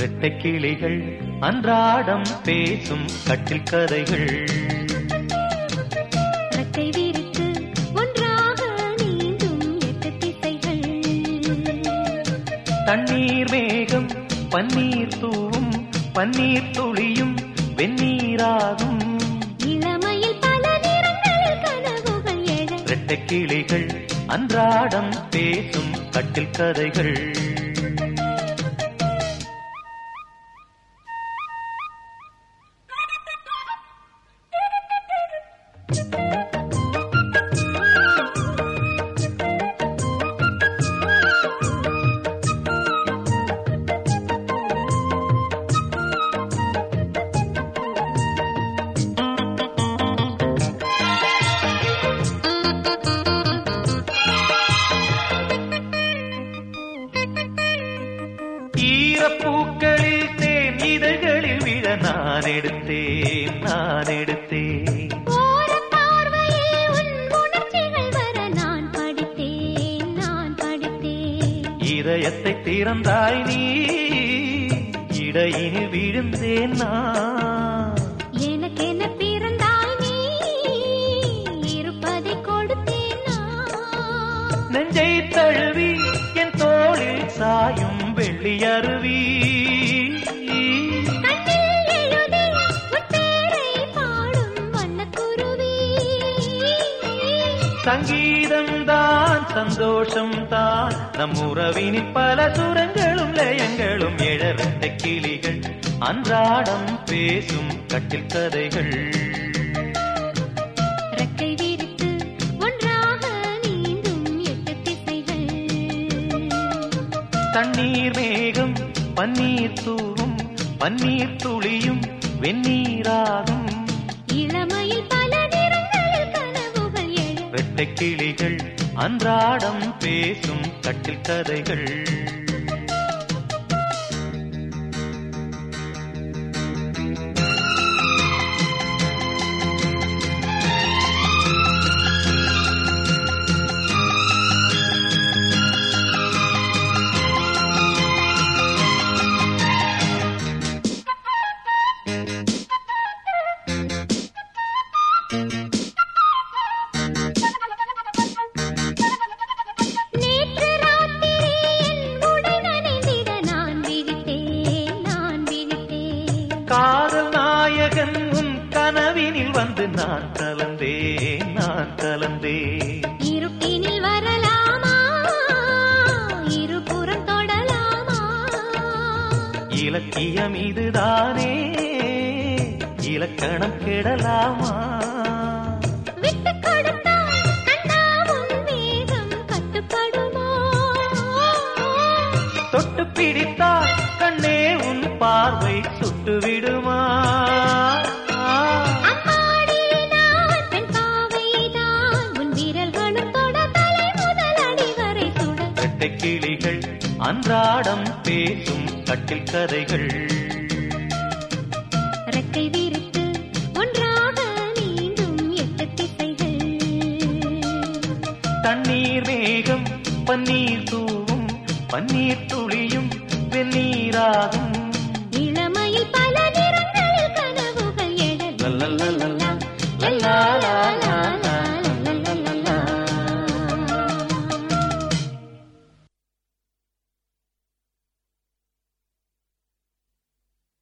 இரட்டை கிளிகள் அன்றாடம் பேசும் கட்டில் கதைகள். தண்ணீர் மேகம் பன்னீர் தூவும் பன்னீர் துளியும் வெந்நீராகும். இளமையில் பல கனவுகள் இரட்டை கிளிகள் அன்றாடம் பேசும் கட்டில் கதைகள். ஈரப்பூக்களில் தேன் இதழ்களில் விழ நான் எடுத்தேன் நான் எடுத்தேன். இதயத்தை திறந்தாய் நீ. இடையினில் விழுந்தேன் நான். எனக்கென பிறந்தாய் நீ. இருப்பதை கொடுத்தேன் நெஞ்சை தழுவி என் தோளில் சாயும் வெள்ளி அருவி. கண்ணில் சந்தோஷம் தான். நம் உறவினில் பல சுரங்களும் லயங்களும் எழரட்ட கிளிகள் அன்றாடம் பேசும் கட்டில் கதைகள். தண்ணீர் மேகம் பன்னீர் தூவும் பன்னீர் துளியும் வெந்நீராகும் இளமையில் பல நிறங்களில் கனவுகள் வெட்டை கிளிகள் அன்றாடம் பேசும் கட்டில் கதைகள். காதல் நாயகன் உன் கனவினில் வந்து நான் கலந்தேன் நான் கலந்தேன். இருட்டினில் வரலாமா? இருபுறம் தொடலாமா? இலக்கியம் இதுதானே? இலக்கணம் கெடலாமா? தொட்டு பிடித்தால் கண்ணே உன் பார்வை சுட்டு விடுமா? கிளிகள் அன்றாடம் பேசும் கட்டில் கதைகள். ரெக்கை விரித்து ஒன்றாக நீந்தும் எட்டு திசைகள். தண்ணீர் மேகம் பன்னீர் தூவும் பன்னீர் துளியும் வெந்நீராகும்.